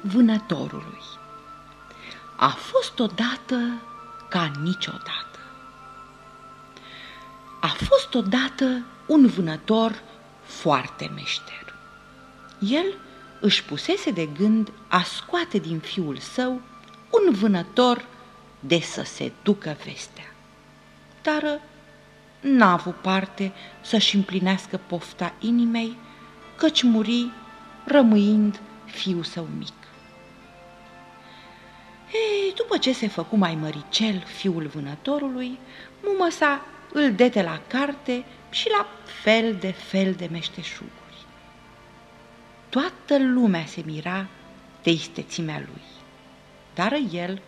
Fiul vânătorului A fost odată ca niciodată. A fost odată un vânător foarte meșter. El își pusese de gând a scoate din fiul său un vânător de să se ducă vestea. Dar n-a avut parte să-și împlinească pofta inimei, căci muri rămâind fiul său mic. Ei, după ce se făcu mai măricel fiul vânătorului, mumă sa îl dete la carte și la fel de fel de meșteșuguri. Toată lumea se mira de istețimea lui, dar el,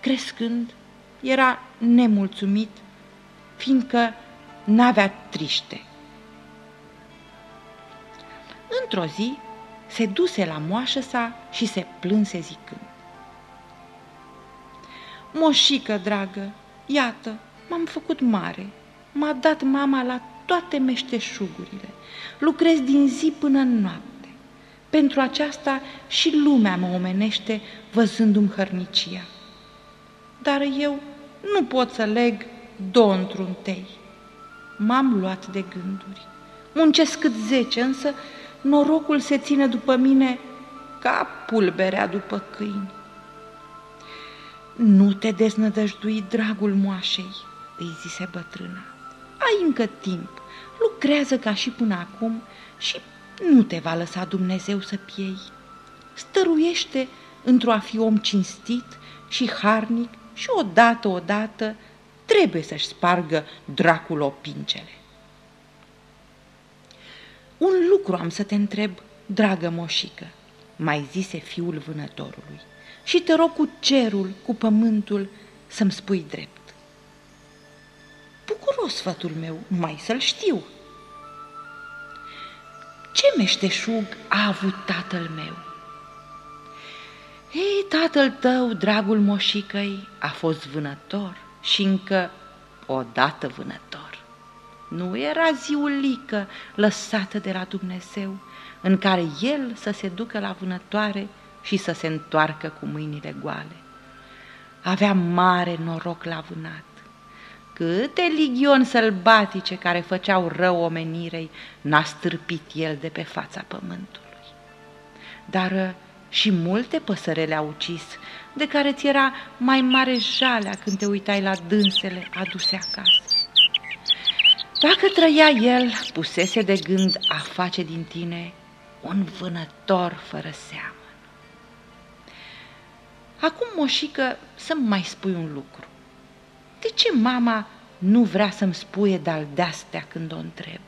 crescând, era nemulțumit, fiindcă n-avea triște. Într-o zi se duse la moașă sa și se plânse zicând. Moșică, dragă, iată, m-am făcut mare, m-a dat mama la toate meșteșugurile, lucrez din zi până în noapte. Pentru aceasta și lumea mă omenește văzându-mi hărnicia. Dar eu nu pot să leg două într-un tei. M-am luat de gânduri. Muncesc cât zece, însă norocul se ține după mine ca pulberea după câini. Nu te deznădăjdui, dragul moașei, îi zise bătrâna. Ai încă timp, lucrează ca și până acum și nu te va lăsa Dumnezeu să piei. Stăruiește într-o a fi om cinstit și harnic și odată, odată trebuie să-și spargă dracul opincele. Un lucru am să te întreb, dragă moșică, mai zise fiul vânătorului, și te rog cu cerul, cu pământul, să-mi spui drept. Bucuros, sfătul meu, mai să-l știu. Ce meșteșug a avut tatăl meu? Ei, tatăl tău, dragul moșicăi, a fost vânător și încă odată vânător. Nu era ziulică lăsată de la Dumnezeu, în care el să se ducă la vânătoare și să se întoarcă cu mâinile goale. Avea mare noroc la vânat. Câte ligioni sălbatice care făceau rău omenirei n-a stârpit el de pe fața pământului. Dar uh, și multe păsărele a ucis, de care ți era mai mare jalea când te uitai la dânsele aduse acasă. Dacă trăia el, pusese de gând a face din tine un vânător fără seamă. Acum, moșică, să-mi mai spui un lucru. De ce mama nu vrea să-mi spuie de-al de-astea când o întreb?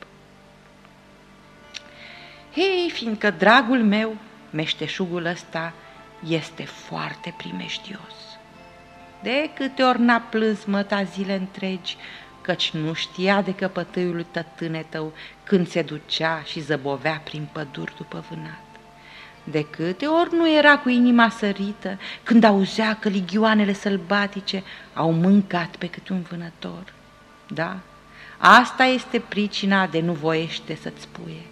Hei, fiindcă dragul meu, meșteșugul ăsta, este foarte primejdios. De câte ori n-a plâns măta zile întregi, căci nu știa de căpătâiul tătâne tău când se ducea și zăbovea prin păduri după vânat. De câte ori nu era cu inima sărită când auzea că ligioanele sălbatice au mâncat pe câte un vânător. Da, asta este pricina de nu voiește să-ți spuie.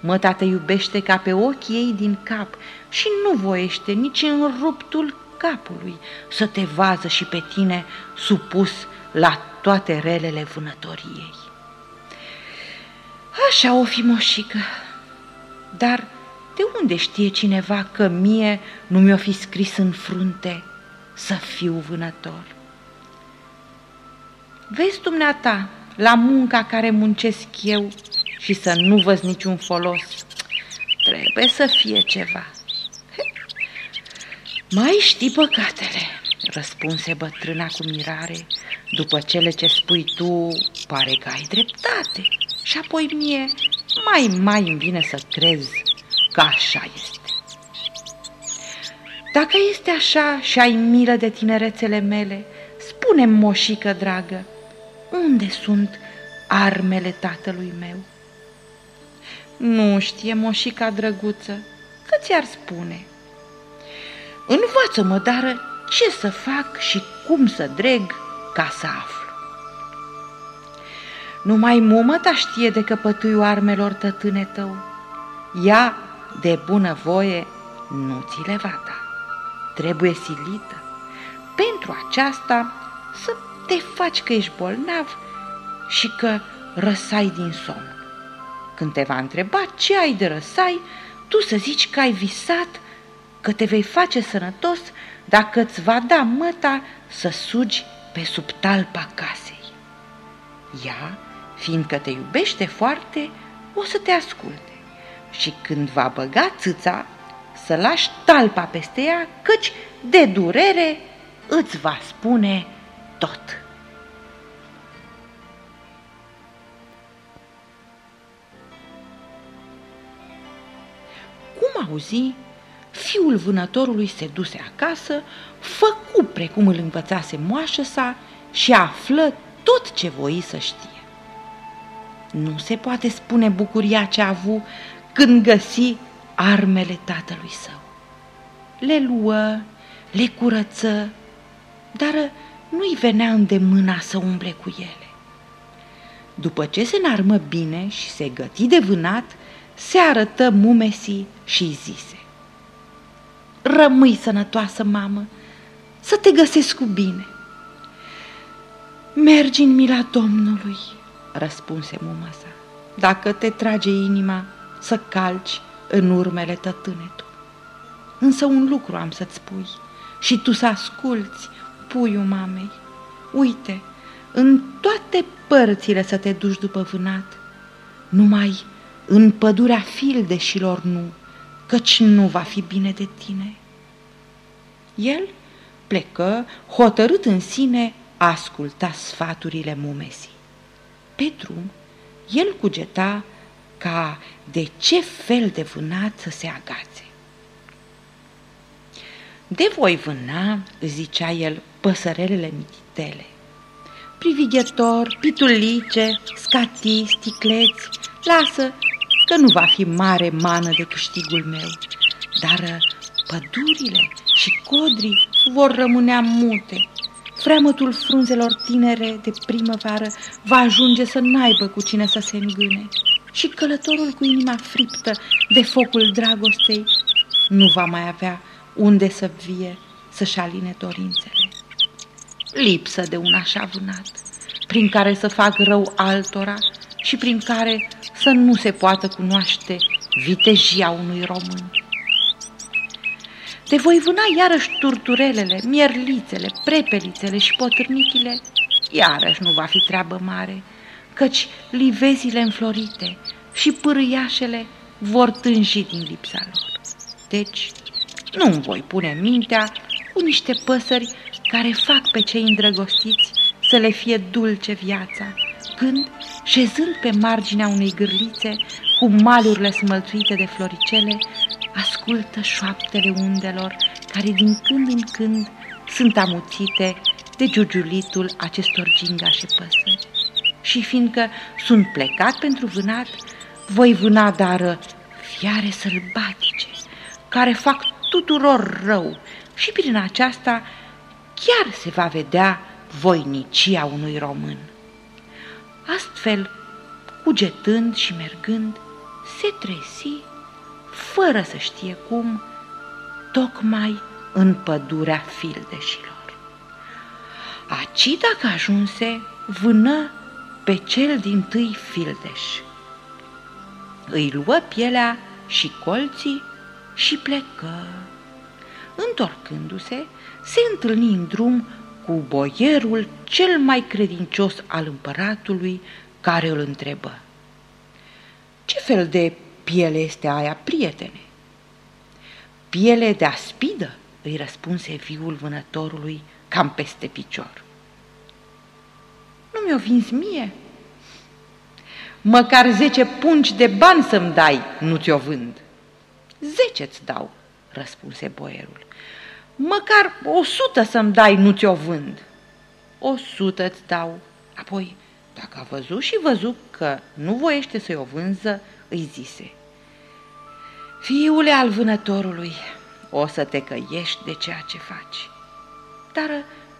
Măta te iubește ca pe ochii ei din cap și nu voiește nici în ruptul capului să te vază și pe tine supus la toate relele vânătoriei. Așa o fi moșică, dar de unde știe cineva că mie nu mi-o fi scris în frunte să fiu vânător? Vezi dumneata la munca care muncesc eu și să nu văz niciun folos. Trebuie să fie ceva. Mai știi păcatele, răspunse bătrâna cu mirare. După cele ce spui tu, pare că ai dreptate. Și apoi mie mai mai îmi vine să crez că așa este. Dacă este așa și ai milă de tinerețele mele, spune moșică dragă, unde sunt armele tatălui meu? Nu știe moșica drăguță, că ți-ar spune. Învață-mă, dar ce să fac și cum să dreg ca să aflu. Numai mumăta știe de căpătuiul armelor tătâne tău. Ea de bună voie nu ți le va da. Trebuie silită. Pentru aceasta să te faci că ești bolnav și că răsai din somn. Când te va întreba ce ai de răsai, tu să zici că ai visat că te vei face sănătos dacă îți va da măta să sugi pe sub talpa casei. Ea, fiindcă te iubește foarte, o să te asculte și când va băga țâța, să lași talpa peste ea, căci de durere îți va spune tot. Cum auzi, fiul vânătorului se duse acasă, făcu precum îl învățase moașă sa și află tot ce voi să știe. Nu se poate spune bucuria ce a avut când găsi armele tatălui său. Le luă, le curăță, dar nu-i venea îndemâna să umble cu ele. După ce se înarmă bine și se găti de vânat, se arătă mumesii și zise. Rămâi sănătoasă, mamă, să te găsesc cu bine. Mergi în mila Domnului, răspunse muma sa. Dacă te trage inima să calci în urmele tătânetul. Însă un lucru am să-ți spui și tu să asculți, puiul mamei. Uite, în toate părțile să te duci după vânat, numai în pădurea fildeșilor nu, căci nu va fi bine de tine. El plecă, hotărât în sine, a asculta sfaturile mumesii. Pe drum, el cugeta ca de ce fel de vânat să se agațe. De voi vâna, zicea el, păsărelele mititele. Privighetor, pitulice, scatii, sticleți, lasă că nu va fi mare mană de câștigul meu, dar pădurile și codrii vor rămânea mute. Freamătul frunzelor tinere de primăvară va ajunge să n-aibă cu cine să se îngâne și călătorul cu inima friptă de focul dragostei nu va mai avea unde să vie să-și aline dorințele. Lipsă de un așa vânat, prin care să fac rău altora și prin care să nu se poată cunoaște vitejia unui român. Te voi vâna iarăși turturelele, mierlițele, prepelițele și potârnichile, iarăși nu va fi treabă mare, căci livezile înflorite și pârâiașele vor tânji din lipsa lor. Deci, nu-mi voi pune mintea cu niște păsări care fac pe cei îndrăgostiți să le fie dulce viața, când, șezând pe marginea unei gârlițe, cu malurile smălțuite de floricele, ascultă șoaptele undelor care din când în când sunt amuțite de giugiulitul acestor gingașe păsări. Și fiindcă sunt plecat pentru vânat, voi vâna dară fiare sălbatice, care fac tuturor rău și prin aceasta chiar se va vedea voinicia unui român. Astfel, cugetând și mergând, se tresi, fără să știe cum, tocmai în pădurea fildeșilor. Aci, dacă ajunse, vână pe cel din tâi fildeș. Îi luă pielea și colții și plecă. Întorcându-se, se întâlni în drum cu boierul cel mai credincios al împăratului, care îl întrebă. Ce fel de piele este aia, prietene? Piele de aspidă, îi răspunse viul vânătorului cam peste picior. Nu mi-o vinzi mie? Măcar zece pungi de bani să-mi dai, nu ți-o vând. Zece-ți dau, răspunse boierul. Măcar o sută să-mi dai, nu ți-o vând. O sută-ți dau. Apoi, dacă a văzut și văzut că nu voiește să-i o vânză, îi zise. Fiule al vânătorului, o să te căiești de ceea ce faci. Dar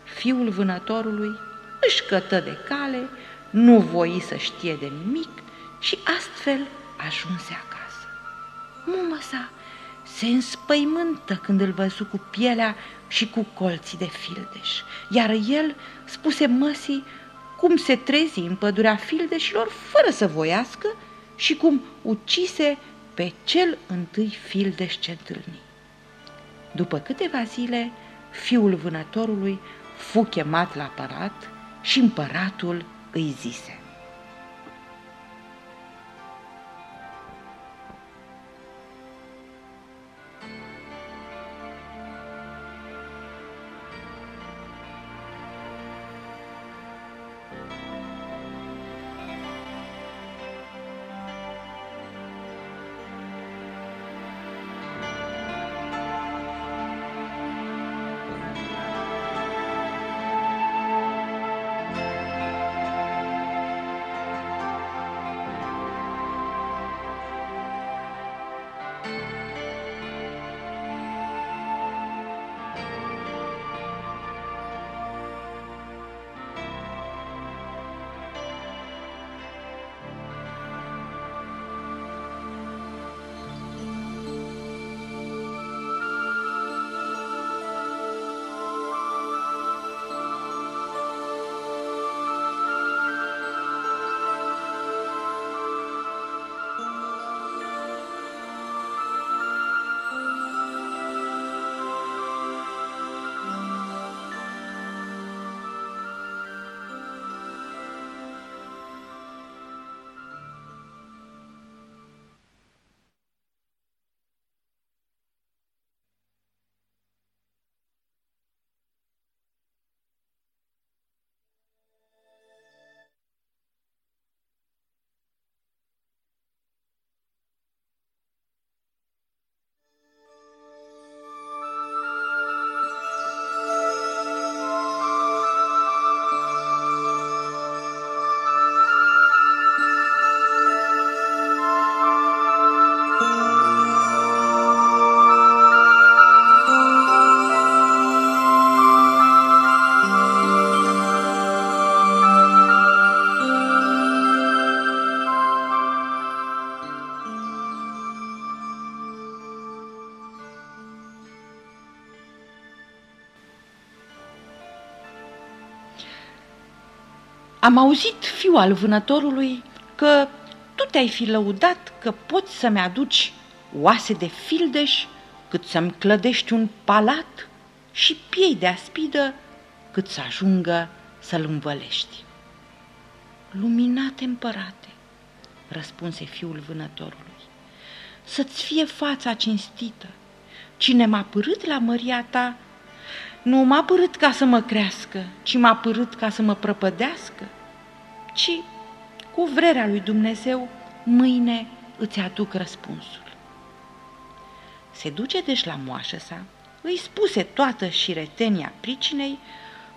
fiul vânătorului își cătă de cale, nu voi să știe de nimic și astfel ajunse acasă. Mumă sa se înspăimântă când îl văzu cu pielea și cu colții de fildeș, iar el spuse măsii cum se trezi în pădurea fildeșilor fără să voiască și cum ucise pe cel întâi fildeș ce întâlni. După câteva zile, fiul vânătorului fu chemat la parat și împăratul îi zise. Am auzit, fiu al vânătorului, că tu te-ai fi lăudat că poți să-mi aduci oase de fildeș, cât să-mi clădești un palat și piei de aspidă, cât să ajungă să-l învălești. Luminate împărate, răspunse fiul vânătorului, să-ți fie fața cinstită. Cine m-a părât la măria ta, nu m-a părât ca să mă crească, ci m-a părât ca să mă prăpădească ci cu vrerea lui Dumnezeu, mâine îți aduc răspunsul. Se duce deci la moașă sa, îi spuse toată șiretenia pricinei,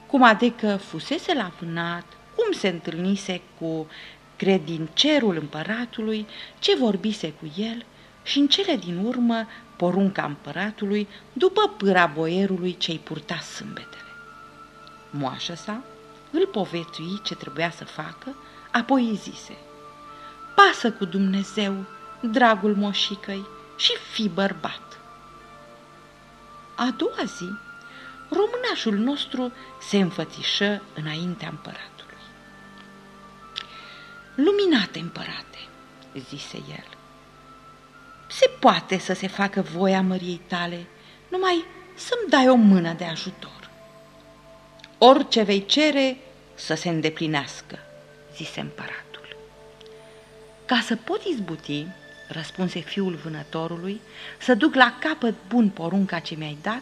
cum adică fusese la vânat, cum se întâlnise cu credincerul împăratului, ce vorbise cu el și în cele din urmă porunca împăratului după pâra boierului ce-i purta sâmbetele. Moașă sa îl povestui ce trebuia să facă, apoi îi zise, Pasă cu Dumnezeu, dragul moșicăi, și fi bărbat. A doua zi, românașul nostru se înfățișă înaintea împăratului. Luminate împărate, zise el, se poate să se facă voia măriei tale, numai să-mi dai o mână de ajutor. Orice vei cere să se îndeplinească, zise împăratul. Ca să pot izbuti, răspunse fiul vânătorului, să duc la capăt bun porunca ce mi-ai dat,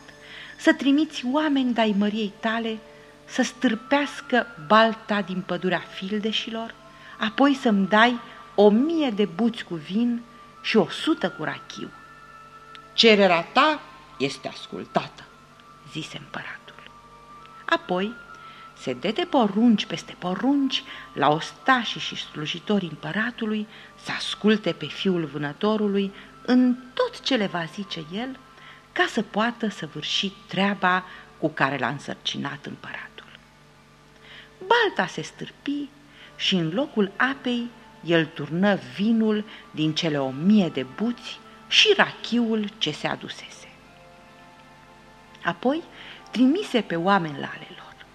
să trimiți oameni de-ai măriei tale să stârpească balta din pădurea fildeșilor, apoi să-mi dai o mie de buți cu vin și o sută cu rachiu. Cererea ta este ascultată, zise împăratul. Apoi se dete porunci peste porunci la ostașii și slujitorii împăratului să asculte pe fiul vânătorului în tot ce le va zice el, ca să poată să vârși treaba cu care l-a însărcinat împăratul. Balta se stârpi și în locul apei el turnă vinul din cele o mie de buți și rachiul ce se adusese. Apoi trimise pe oameni la ale lor.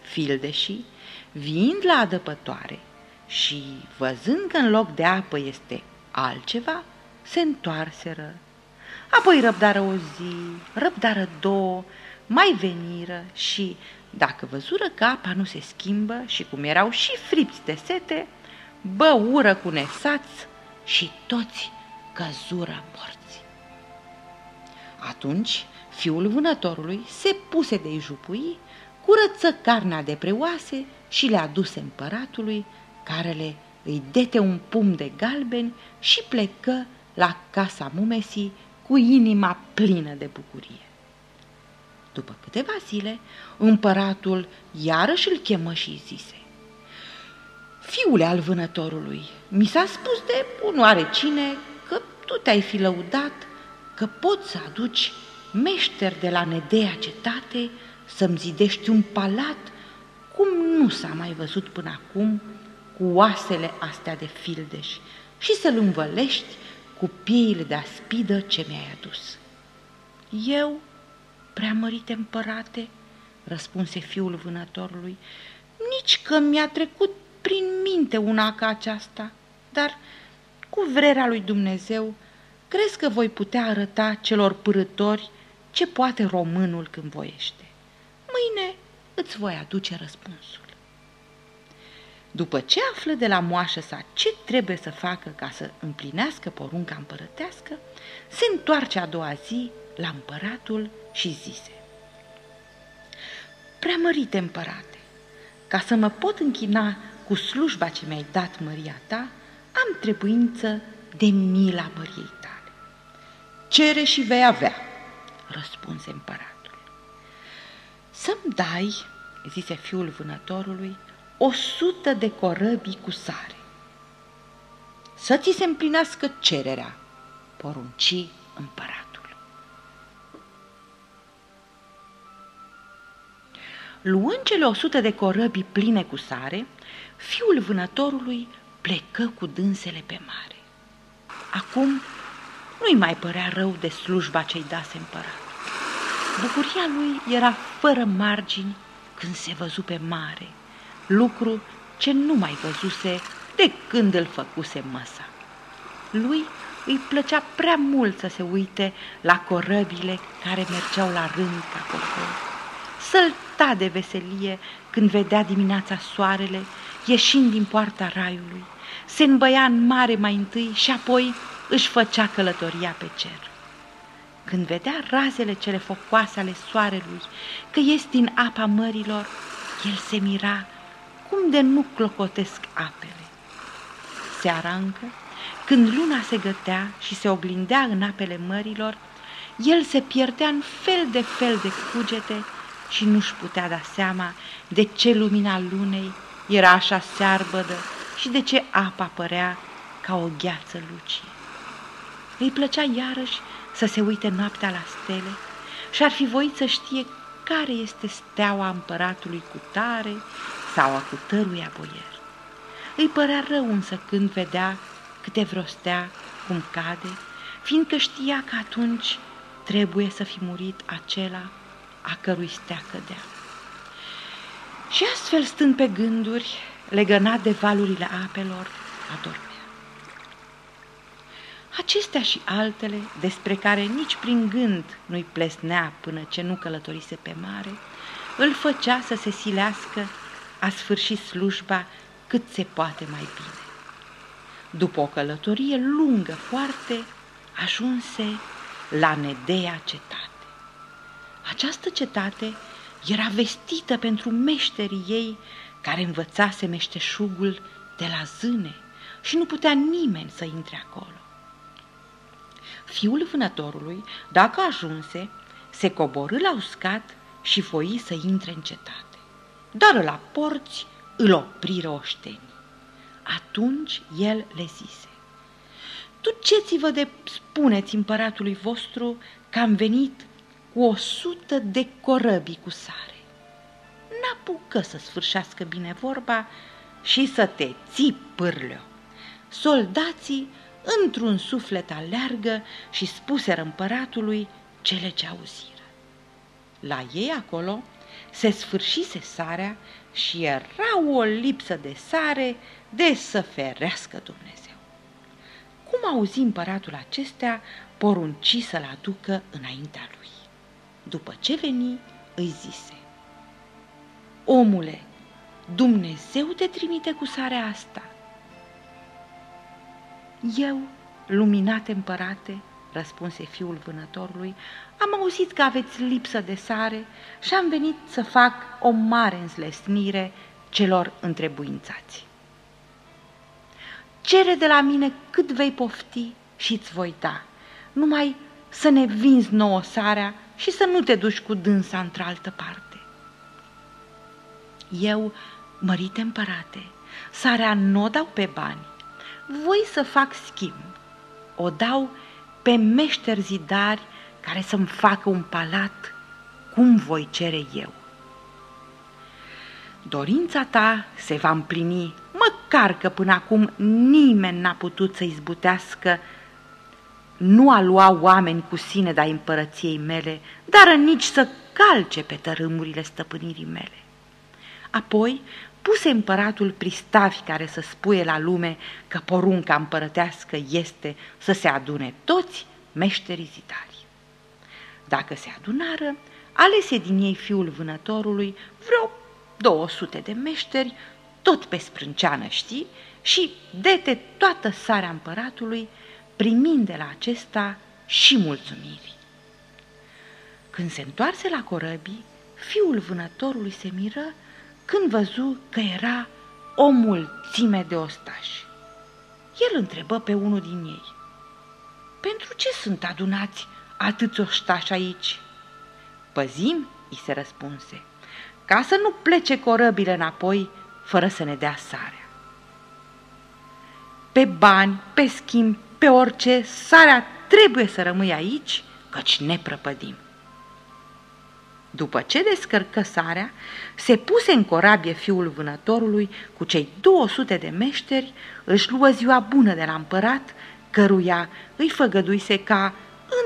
Fildeșii, viind la adăpătoare și văzând că în loc de apă este altceva, se întoarseră. Apoi răbdară o zi, răbdară două, mai veniră și, dacă văzură că apa nu se schimbă și cum erau și fripți de sete, băură cu nesați și toți căzură morți. Atunci fiul vânătorului se puse de-i jupui, curăță carnea de preoase și le aduse împăratului, care le îi dete un pum de galbeni și plecă la casa mumesii cu inima plină de bucurie. După câteva zile, împăratul iarăși îl chemă și zise, Fiule al vânătorului, mi s-a spus de unoare cine că tu te-ai fi lăudat că poți să aduci meșter de la Nedea cetate să-mi zidești un palat cum nu s-a mai văzut până acum cu oasele astea de fildeș și să-l învălești cu pieile de aspidă ce mi-ai adus. Eu, preamărite împărate, răspunse fiul vânătorului, nici că mi-a trecut prin minte una ca aceasta, dar cu vrerea lui Dumnezeu, crezi că voi putea arăta celor părători ce poate românul când voiește. Mâine îți voi aduce răspunsul. După ce află de la moașă sa ce trebuie să facă ca să împlinească porunca împărătească, se întoarce a doua zi la împăratul și zise Preamărite împărate, ca să mă pot închina cu slujba ce mi-ai dat măria ta, am trebuință de mila măriei tale. Cere și vei avea, răspunse împăratul. Să-mi dai, zise fiul vânătorului, o sută de corăbii cu sare. Să ți se împlinească cererea, porunci împăratul. Luând cele o sută de corăbii pline cu sare, fiul vânătorului plecă cu dânsele pe mare. Acum nu-i mai părea rău de slujba ce-i dase împărat. Bucuria lui era fără margini când se văzu pe mare, lucru ce nu mai văzuse de când îl făcuse măsa. Lui îi plăcea prea mult să se uite la corăbile care mergeau la rând ca popor. Sălta de veselie când vedea dimineața soarele ieșind din poarta raiului. Se îmbăia în mare mai întâi și apoi își făcea călătoria pe cer. Când vedea razele cele focoase ale soarelui că ies din apa mărilor, el se mira cum de nu clocotesc apele. Seara încă, când luna se gătea și se oglindea în apele mărilor, el se pierdea în fel de fel de cugete și nu-și putea da seama de ce lumina lunei era așa searbădă și de ce apa părea ca o gheață lucie. Îi plăcea iarăși să se uite noaptea la stele și ar fi voit să știe care este steaua împăratului cu tare sau a cutărui boier. Îi părea rău însă când vedea câte vreo stea cum cade, fiindcă știa că atunci trebuie să fi murit acela a cărui stea cădea. Și astfel, stând pe gânduri, legănat de valurile apelor, adormea. Acestea și altele, despre care nici prin gând nu-i plesnea până ce nu călătorise pe mare, îl făcea să se silească a sfârșit slujba cât se poate mai bine. După o călătorie lungă foarte, ajunse la Nedea cetate. Această cetate era vestită pentru meșterii ei care învățase meșteșugul de la zâne și nu putea nimeni să intre acolo. Fiul vânătorului, dacă ajunse, se coborâ la uscat și voi să intre în cetate. Dar la porți îl opriră oștenii. Atunci el le zise, Duceți-vă de spuneți împăratului vostru că am venit cu o sută de corăbii cu sare. N-apucă să sfârșească bine vorba și să te ții pârleo. Soldații într-un suflet aleargă și spuseră împăratului cele ce auziră. La ei acolo se sfârșise sarea și era o lipsă de sare de să ferească Dumnezeu. Cum auzi împăratul acestea, porunci să-l aducă înaintea lui. După ce veni, îi zise, Omule, Dumnezeu te trimite cu sarea asta. Eu, luminate împărate, răspunse fiul vânătorului, am auzit că aveți lipsă de sare și am venit să fac o mare înzlesnire celor întrebuințați. Cere de la mine cât vei pofti și îți voi da, numai să ne vinzi nouă sarea și să nu te duci cu dânsa într-altă parte. Eu, mărite împărate, sarea nu o dau pe bani, voi să fac schimb, o dau pe meșteri zidari care să-mi facă un palat cum voi cere eu. Dorința ta se va împlini, măcar că până acum nimeni n-a putut să izbutească nu a lua oameni cu sine de-a împărăției mele, dar nici să calce pe tărâmurile stăpânirii mele. Apoi puse împăratul pristavi care să spuie la lume că porunca împărătească este să se adune toți meșterii zidari. Dacă se adunară, alese din ei fiul vânătorului vreo 200 de meșteri, tot pe sprânceană știi, și dete toată sarea împăratului, primind de la acesta și mulțumiri. Când se întoarse la corăbii, fiul vânătorului se miră când văzu că era o mulțime de ostași. El întrebă pe unul din ei, Pentru ce sunt adunați atâți ostași aici?" Păzim, i se răspunse, ca să nu plece corăbile înapoi fără să ne dea sarea. Pe bani, pe schimb, pe orice, sarea trebuie să rămâi aici, căci ne prăpădim. După ce descărcă sarea, se puse în corabie fiul vânătorului cu cei 200 de meșteri, își luă ziua bună de la împărat, căruia îi făgăduise ca,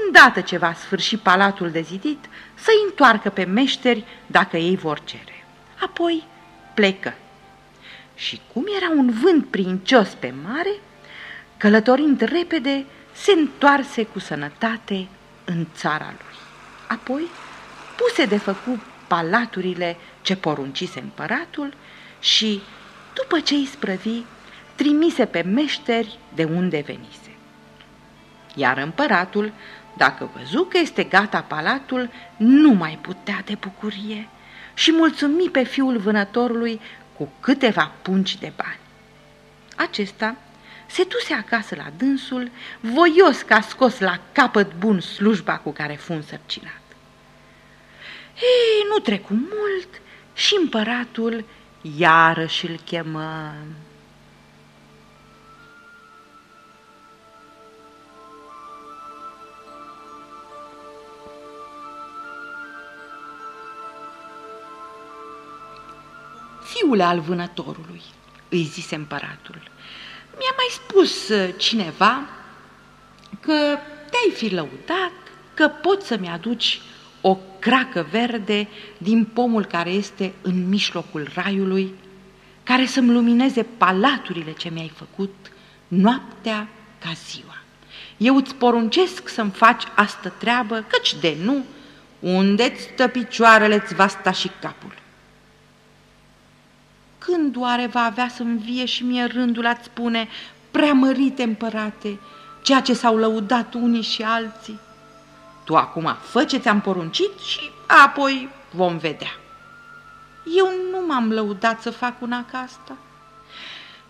îndată ce va sfârși palatul de zidit, să-i întoarcă pe meșteri dacă ei vor cere. Apoi plecă. Și cum era un vânt princios pe mare, călătorind repede, se întoarse cu sănătate în țara lui. Apoi puse de făcut palaturile ce poruncise împăratul și, după ce îi sprăvi, trimise pe meșteri de unde venise. Iar împăratul, dacă văzu că este gata palatul, nu mai putea de bucurie și mulțumi pe fiul vânătorului cu câteva pungi de bani. Acesta se duse acasă la dânsul, voios că a scos la capăt bun slujba cu care fu însărcinat. Ei, nu trecu mult și împăratul iarăși îl chemă. Fiule al vânătorului, îi zise împăratul, mi-a mai spus uh, cineva că te-ai fi lăudat, că poți să-mi aduci o cracă verde din pomul care este în mijlocul raiului, care să-mi lumineze palaturile ce mi-ai făcut noaptea ca ziua. Eu îți poruncesc să-mi faci asta treabă, căci de nu, unde-ți stă picioarele, îți va sta și capul. Când oare va avea să-mi vie și mie rândul a spune, preamărite împărate, ceea ce s-au lăudat unii și alții? Tu acum fă ce ți-am poruncit și apoi vom vedea. Eu nu m-am lăudat să fac una ca asta,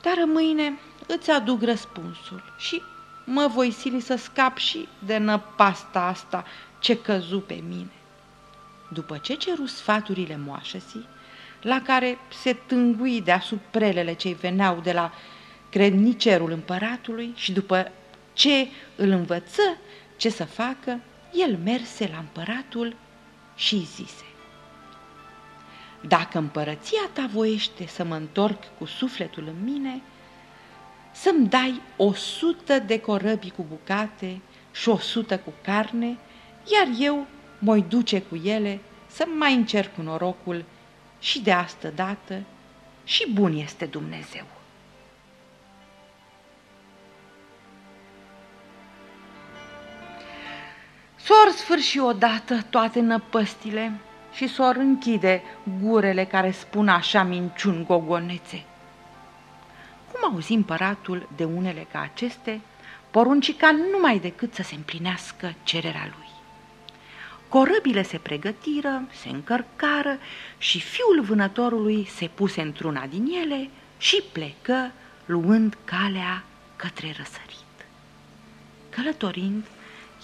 dar mâine îți aduc răspunsul și mă voi sili să scap și de năpasta asta ce căzu pe mine. După ce ceru sfaturile moașăsii, la care se tângui deasuprelele ce veneau de la crednicerul împăratului și după ce îl învăță ce să facă, el merse la împăratul și zise, Dacă împărăția ta voiește să mă întorc cu sufletul în mine, să-mi dai o sută de corăbii cu bucate și o sută cu carne, iar eu mă duce cu ele să mai încerc norocul și de astă dată și bun este Dumnezeu. S-or sfârși odată toate năpăstile și s-or închide gurele care spun așa minciuni gogonețe. Cum auzi împăratul de unele ca aceste, poruncica numai decât să se împlinească cererea lui. Corăbile se pregătiră, se încărcară și fiul vânătorului se puse într-una din ele și plecă, luând calea către răsărit. Călătorind,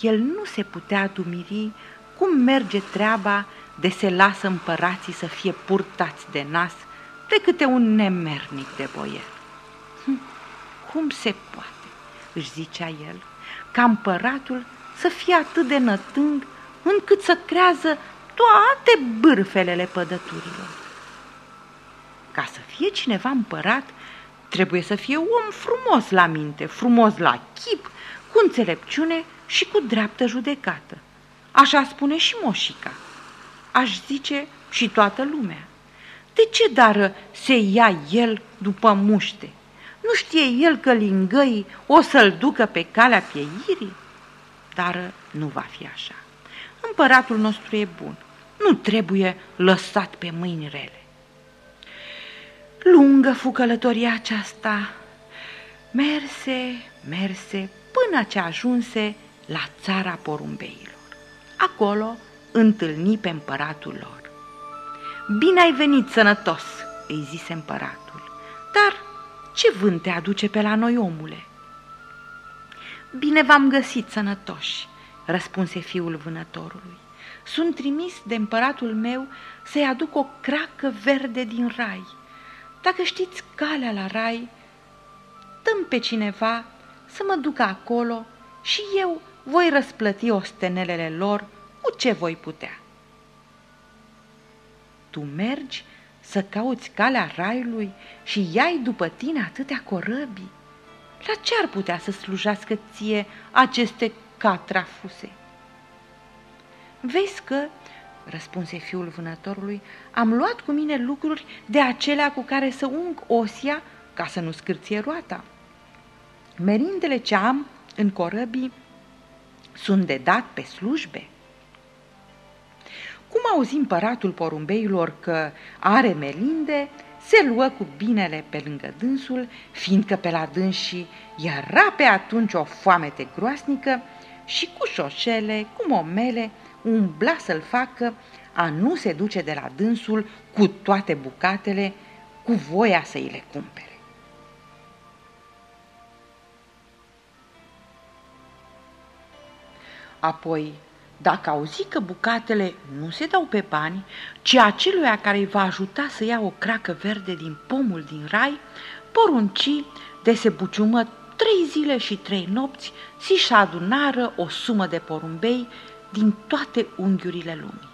el nu se putea dumiri cum merge treaba de se lasă împărații să fie purtați de nas de câte un nemernic de boier. Hm, cum se poate, își zicea el, ca împăratul să fie atât de nătâng încât să creează toate bârfelele pădăturilor. Ca să fie cineva împărat, trebuie să fie om frumos la minte, frumos la chip, cu înțelepciune și cu dreaptă judecată. Așa spune și moșica. Aș zice și toată lumea. De ce dară se ia el după muște? Nu știe el că lingăii o să-l ducă pe calea pieirii? Dar nu va fi așa. Împăratul nostru e bun. Nu trebuie lăsat pe mâini rele. Lungă fu călătoria aceasta. Merse, merse, până ce ajunse la țara porumbeilor. Acolo întâlni pe împăratul lor. Bine ai venit sănătos, îi zise împăratul, dar ce vânt te aduce pe la noi, omule? Bine v-am găsit sănătoși, răspunse fiul vânătorului. Sunt trimis de împăratul meu să-i aduc o cracă verde din rai. Dacă știți calea la rai, dăm pe cineva să mă ducă acolo și eu voi răsplăti ostenelele lor cu ce voi putea. Tu mergi să cauți calea raiului și iai după tine atâtea corăbii? La ce ar putea să slujească ție aceste catrafuse? Vezi că, răspunse fiul vânătorului, am luat cu mine lucruri de acelea cu care să ung osia ca să nu scârție roata. Merindele ce am în corăbii sunt de dat pe slujbe. Cum auzi împăratul porumbeilor că are melinde, se luă cu binele pe lângă dânsul, fiindcă pe la dânsii era pe atunci o foamete groasnică și cu șoșele, cu momele, umbla să-l facă a nu se duce de la dânsul cu toate bucatele, cu voia să îi le cumpere. Apoi, dacă auzi că bucatele nu se dau pe bani, ci aceluia care îi va ajuta să ia o cracă verde din pomul din rai, porunci de se buciumă trei zile și trei nopți și adunară o sumă de porumbei din toate unghiurile lumii.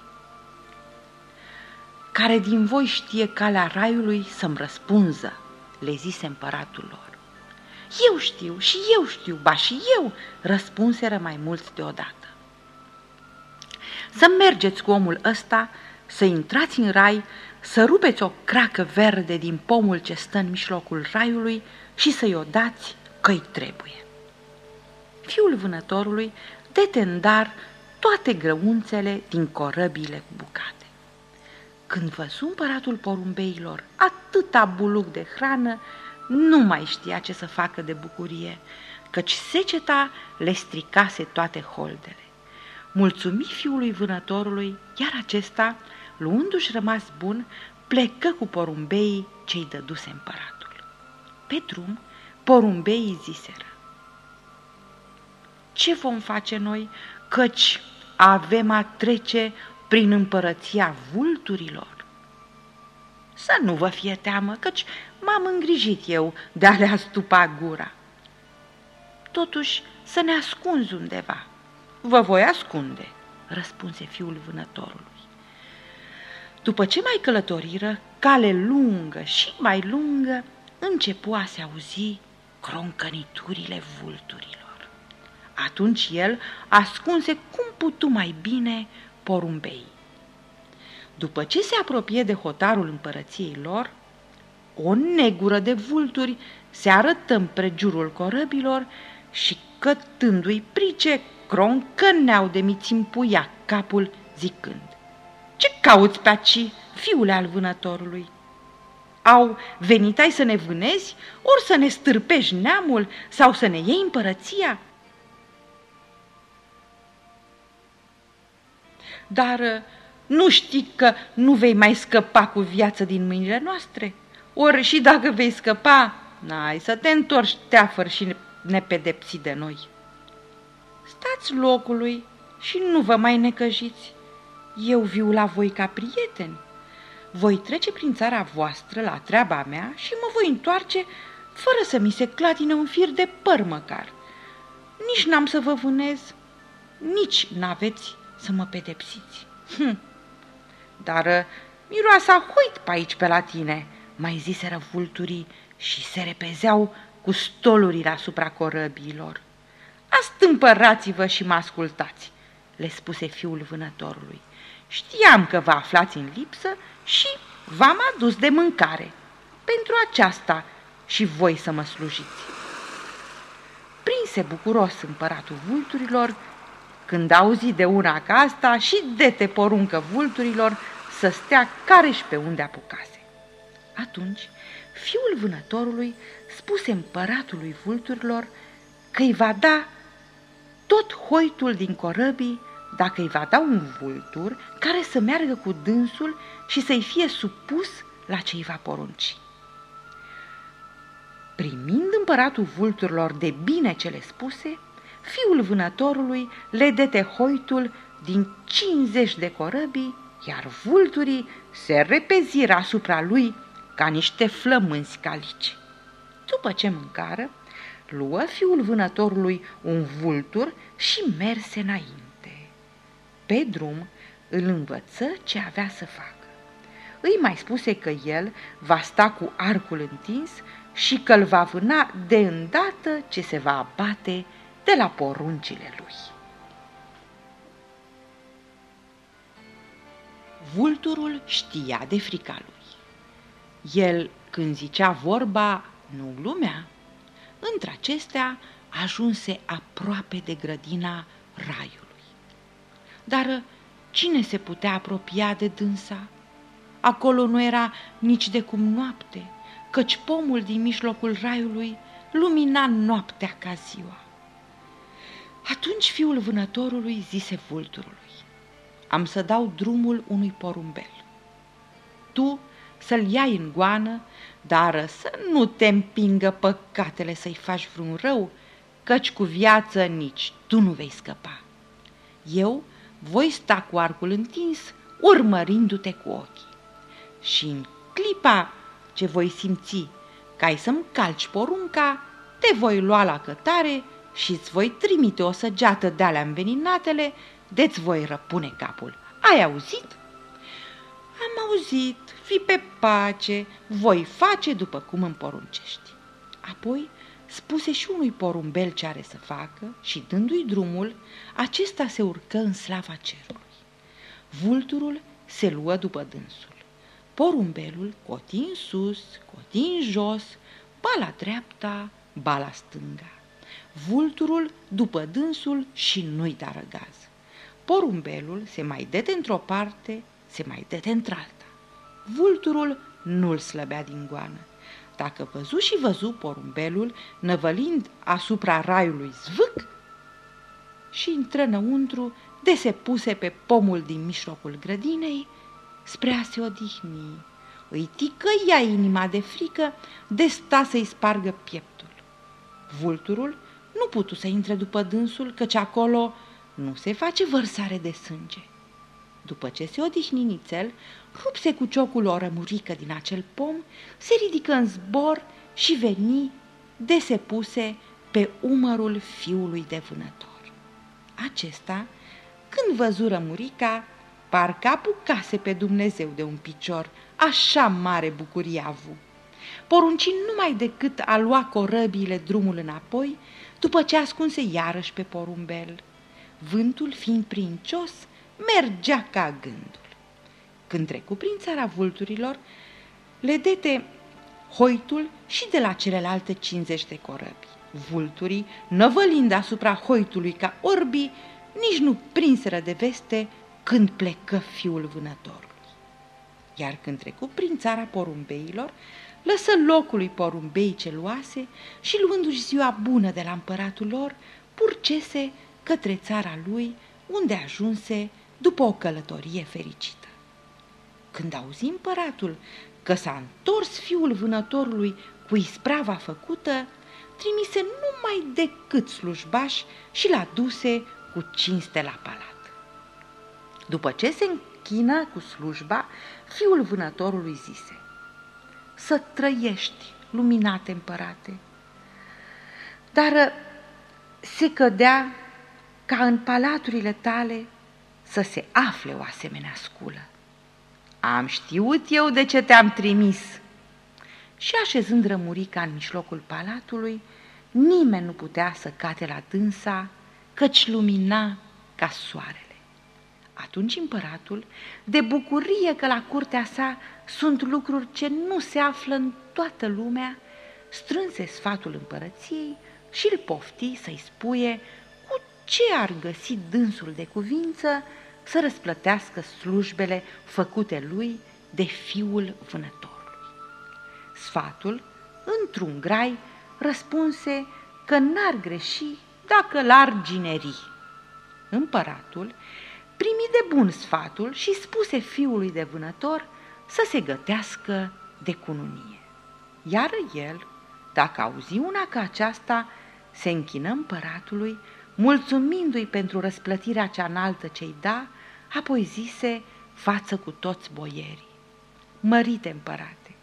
Care din voi știe calea raiului să-mi răspunză, le zise împăratul lor. Eu știu și eu știu, ba și eu, răspunseră mai mulți deodată să mergeți cu omul ăsta, să intrați în rai, să rupeți o cracă verde din pomul ce stă în mijlocul raiului și să-i o dați că-i trebuie. Fiul vânătorului dete în dar toate grăunțele din corăbile cu bucate. Când văzu împăratul porumbeilor atâta buluc de hrană, nu mai știa ce să facă de bucurie, căci seceta le stricase toate holdele mulțumi fiului vânătorului, iar acesta, luându-și rămas bun, plecă cu porumbeii ce-i dăduse împăratul. Pe drum, porumbeii ziseră, Ce vom face noi, căci avem a trece prin împărăția vulturilor? Să nu vă fie teamă, căci m-am îngrijit eu de a le astupa gura. Totuși, să ne ascunzi undeva, Vă voi ascunde, răspunse fiul vânătorului. După ce mai călătoriră, cale lungă și mai lungă, începu a se auzi croncăniturile vulturilor. Atunci el ascunse cum putu mai bine porumbei. După ce se apropie de hotarul împărăției lor, o negură de vulturi se arătă împrejurul corăbilor și cătându-i price, croncăneau de mițimpuia capul zicând Ce cauți pe aci, fiule al vânătorului? Au venit ai să ne vânezi, ori să ne stârpești neamul sau să ne iei împărăția? Dar nu știi că nu vei mai scăpa cu viață din mâinile noastre? Ori și dacă vei scăpa, n-ai să te întorci teafăr și nepedepsit de noi. Stați locului și nu vă mai necăjiți. Eu viu la voi ca prieteni. Voi trece prin țara voastră la treaba mea și mă voi întoarce fără să mi se clatine un fir de păr măcar. Nici n-am să vă vânez, nici n-aveți să mă pedepsiți. Hm. Dar uh, miroasa hoit pe aici pe la tine, mai ziseră vulturii și se repezeau cu stolurile asupra corăbiilor. Astâmpărați-vă și mă ascultați, le spuse fiul vânătorului. Știam că vă aflați în lipsă și v-am adus de mâncare. Pentru aceasta și voi să mă slujiți. Prinse bucuros împăratul vulturilor, când auzi de una ca asta și de-te poruncă vulturilor să stea care și pe unde apucase. Atunci, fiul vânătorului spuse împăratului vulturilor că îi va da tot hoitul din corăbii dacă îi va da un vultur care să meargă cu dânsul și să-i fie supus la ce îi va porunci. Primind împăratul vulturilor de bine cele spuse, fiul vânătorului le dete hoitul din 50 de corăbii, iar vulturii se repeziră asupra lui ca niște flămânzi calici. După ce mâncară, luă fiul vânătorului un vultur și merse înainte. Pe drum îl învăță ce avea să facă. Îi mai spuse că el va sta cu arcul întins și că îl va vâna de îndată ce se va abate de la poruncile lui. Vulturul știa de frica lui. El, când zicea vorba, nu glumea. Între acestea ajunse aproape de grădina raiului. Dar cine se putea apropia de dânsa? Acolo nu era nici de cum noapte, căci pomul din mijlocul raiului lumina noaptea ca ziua. Atunci fiul vânătorului zise vulturului, am să dau drumul unui porumbel. Tu să-l iai în goană, dar să nu te împingă păcatele să-i faci vreun rău, căci cu viață nici tu nu vei scăpa. Eu voi sta cu arcul întins, urmărindu-te cu ochii. Și în clipa ce voi simți că ai să-mi calci porunca, te voi lua la cătare și îți voi trimite o săgeată de alea înveninatele, de-ți voi răpune capul. Ai auzit? Am auzit, fi pe pace, voi face după cum îmi poruncești. Apoi spuse și unui porumbel ce are să facă și, dându-i drumul, acesta se urcă în slava cerului. Vulturul se luă după dânsul. Porumbelul coti în sus, coti în jos, ba la dreapta, ba la stânga. Vulturul după dânsul și nu-i da răgaz. Porumbelul se mai dete într-o parte, se mai dete într-alta. Vulturul nu-l slăbea din goană. Dacă văzu și văzu porumbelul, năvălind asupra raiului zvâc, și intră înăuntru, de se puse pe pomul din mijlocul grădinei, spre a se odihni. Îi ticăia inima de frică, de sta să-i spargă pieptul. Vulturul nu putu să intre după dânsul, căci acolo nu se face vărsare de sânge. După ce se odihni nițel, rupse cu ciocul o rămurică din acel pom, se ridică în zbor și veni de se puse pe umărul fiului de vânător. Acesta, când văzu rămurica, parcă apucase pe Dumnezeu de un picior, așa mare bucurie a avut. porunci numai decât a lua corăbiile drumul înapoi, după ce ascunse iarăși pe porumbel. Vântul fiind princios, mergea ca gândul. Când trecu prin țara vulturilor, le dete hoitul și de la celelalte 50 de corăbi. Vulturii, năvălind asupra hoitului ca orbii, nici nu prinseră de veste când plecă fiul vânătorului. Iar când trecu prin țara porumbeilor, lăsă locului porumbei celuase și luându-și ziua bună de la împăratul lor, purcese către țara lui, unde ajunse după o călătorie fericită. Când auzi împăratul că s-a întors fiul vânătorului cu isprava făcută, trimise numai decât slujbaș și l-a duse cu cinste la palat. După ce se închină cu slujba, fiul vânătorului zise, Să trăiești, luminate împărate, dar se cădea ca în palaturile tale să se afle o asemenea sculă. Am știut eu de ce te-am trimis. Și așezând rămurica în mijlocul palatului, nimeni nu putea să cate la dânsa, căci lumina ca soarele. Atunci împăratul, de bucurie că la curtea sa sunt lucruri ce nu se află în toată lumea, strânse sfatul împărăției și îl pofti să-i spuie cu ce ar găsi dânsul de cuvință să răsplătească slujbele făcute lui de fiul vânătorului. Sfatul, într-un grai, răspunse că n-ar greși dacă l-ar gineri. Împăratul primi de bun sfatul și spuse fiului de vânător să se gătească de cununie. Iar el, dacă auzi una ca aceasta, se închină împăratului, mulțumindu-i pentru răsplătirea cea înaltă ce-i da, apoi zise față cu toți boierii. Mărite împărate,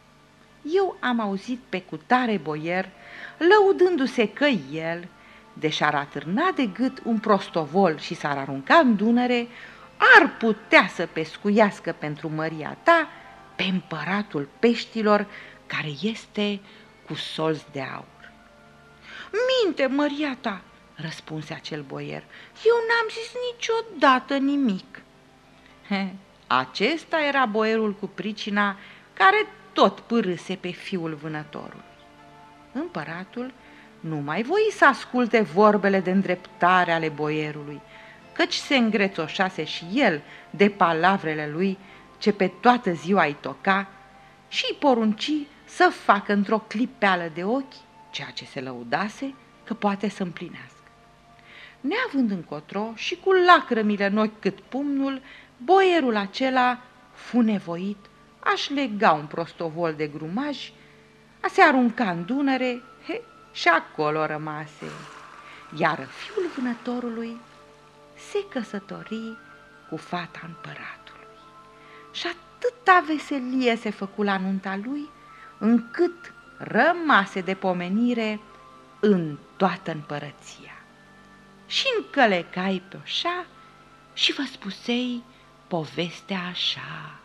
eu am auzit pe cutare boier, lăudându-se că el, deși ar atârna de gât un prostovol și s-ar arunca în Dunăre, ar putea să pescuiască pentru măria ta pe împăratul peștilor care este cu solți de aur. Minte, măria ta, răspunse acel boier, eu n-am zis niciodată nimic. He, acesta era boierul cu pricina care tot pârâse pe fiul vânătorului. Împăratul nu mai voi să asculte vorbele de îndreptare ale boierului, căci se îngrețoșase și el de palavrele lui ce pe toată ziua îi toca și îi porunci să facă într-o clipeală de ochi ceea ce se lăudase că poate să împlinească. Neavând încotro și cu lacrămile în ochi cât pumnul, boierul acela fu nevoit aș lega un prostovol de grumaj, a se arunca în Dunăre he, și acolo rămase. Iar fiul vânătorului se căsători cu fata împăratului. Și atâta veselie se făcu la nunta lui, încât rămase de pomenire în toată împărăția. Și încălecai pe oșa și vă spusei povestea așa.